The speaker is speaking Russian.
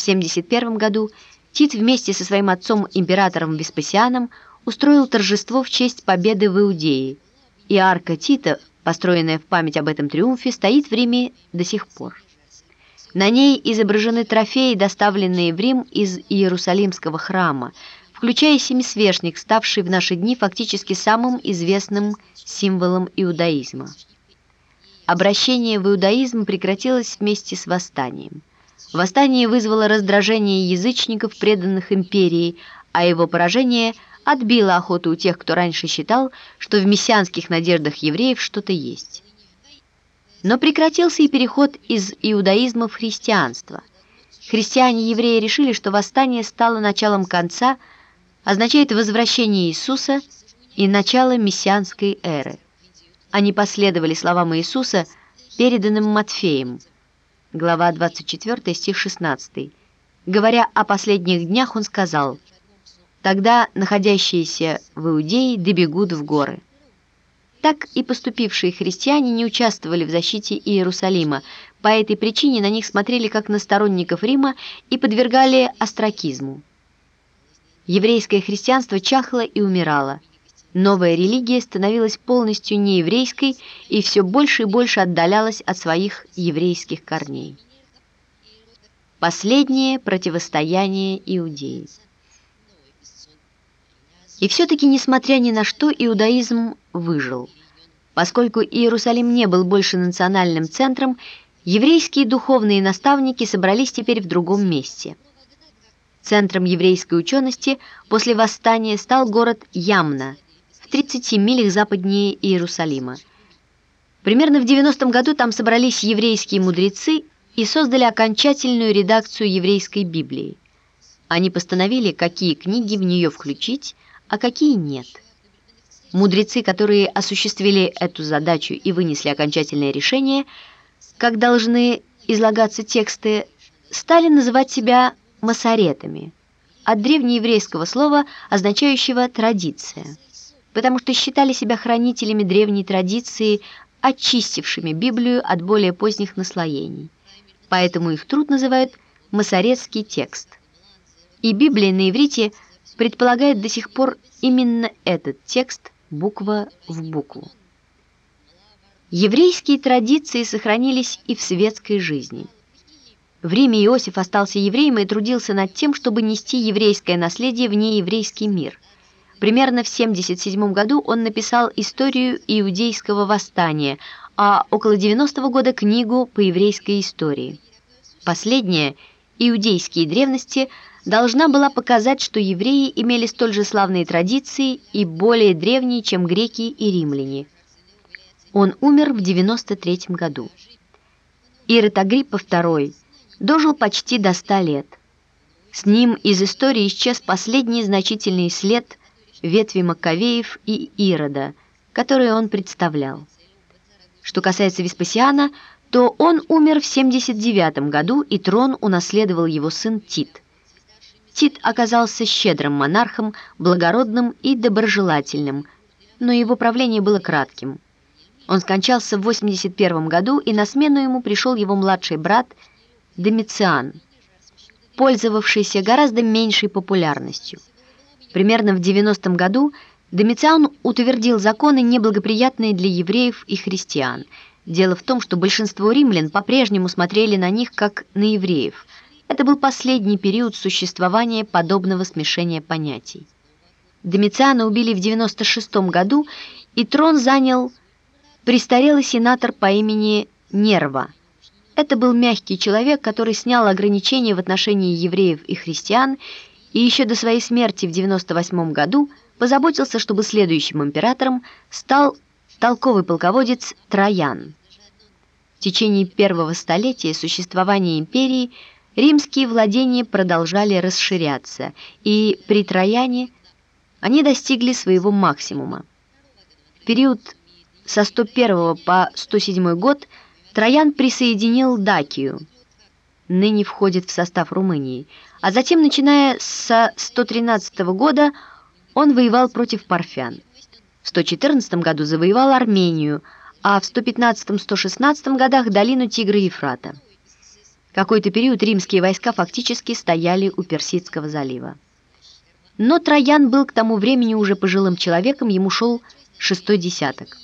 В 71 году Тит вместе со своим отцом императором Веспасианом устроил торжество в честь победы в Иудее, и арка Тита, построенная в память об этом триумфе, стоит в Риме до сих пор. На ней изображены трофеи, доставленные в Рим из Иерусалимского храма, включая семисвешник, ставший в наши дни фактически самым известным символом иудаизма. Обращение в иудаизм прекратилось вместе с восстанием. Восстание вызвало раздражение язычников, преданных империи, а его поражение отбило охоту у тех, кто раньше считал, что в мессианских надеждах евреев что-то есть. Но прекратился и переход из иудаизма в христианство. Христиане-евреи решили, что восстание стало началом конца, означает возвращение Иисуса и начало мессианской эры. Они последовали словам Иисуса, переданным Матфеем, глава 24, стих 16. Говоря о последних днях, он сказал, «Тогда находящиеся в Иудее добегут в горы». Так и поступившие христиане не участвовали в защите Иерусалима, по этой причине на них смотрели как на сторонников Рима и подвергали остракизму. Еврейское христианство чахло и умирало. Новая религия становилась полностью нееврейской и все больше и больше отдалялась от своих еврейских корней. Последнее противостояние Иудеи. И все-таки, несмотря ни на что, иудаизм выжил. Поскольку Иерусалим не был больше национальным центром, еврейские духовные наставники собрались теперь в другом месте. Центром еврейской учености после восстания стал город Ямна – 30 милях западнее Иерусалима. Примерно в 90-м году там собрались еврейские мудрецы и создали окончательную редакцию еврейской Библии. Они постановили, какие книги в нее включить, а какие нет. Мудрецы, которые осуществили эту задачу и вынесли окончательное решение, как должны излагаться тексты, стали называть себя масоретами, от древнееврейского слова, означающего «традиция» потому что считали себя хранителями древней традиции, очистившими Библию от более поздних наслоений. Поэтому их труд называют «масоретский текст». И Библия на иврите предполагает до сих пор именно этот текст буква в букву. Еврейские традиции сохранились и в светской жизни. В Риме Иосиф остался евреем и трудился над тем, чтобы нести еврейское наследие в нееврейский мир – Примерно в 77 году он написал историю иудейского восстания, а около 90 -го года книгу по еврейской истории. Последняя, «Иудейские древности», должна была показать, что евреи имели столь же славные традиции и более древние, чем греки и римляне. Он умер в 93 году. Ирод Агриппа II дожил почти до 100 лет. С ним из истории исчез последний значительный след ветви Маккавеев и Ирода, которые он представлял. Что касается Веспасиана, то он умер в 79 году, и трон унаследовал его сын Тит. Тит оказался щедрым монархом, благородным и доброжелательным, но его правление было кратким. Он скончался в 81 году, и на смену ему пришел его младший брат Домициан, пользовавшийся гораздо меньшей популярностью. Примерно в 90 году Домициан утвердил законы, неблагоприятные для евреев и христиан. Дело в том, что большинство римлян по-прежнему смотрели на них как на евреев. Это был последний период существования подобного смешения понятий. Домициана убили в 96 году, и трон занял престарелый сенатор по имени Нерва. Это был мягкий человек, который снял ограничения в отношении евреев и христиан и еще до своей смерти в 98 году позаботился, чтобы следующим императором стал толковый полководец Троян. В течение первого столетия существования империи римские владения продолжали расширяться, и при Трояне они достигли своего максимума. В период со 101 по 107 год Троян присоединил Дакию, ныне входит в состав Румынии, а затем, начиная со 113 года, он воевал против парфян. В 114 году завоевал Армению, а в 115-116 годах долину Тигра и Ефрата. Какой-то период римские войска фактически стояли у Персидского залива. Но Троян был к тому времени уже пожилым человеком, ему шел шестой десяток.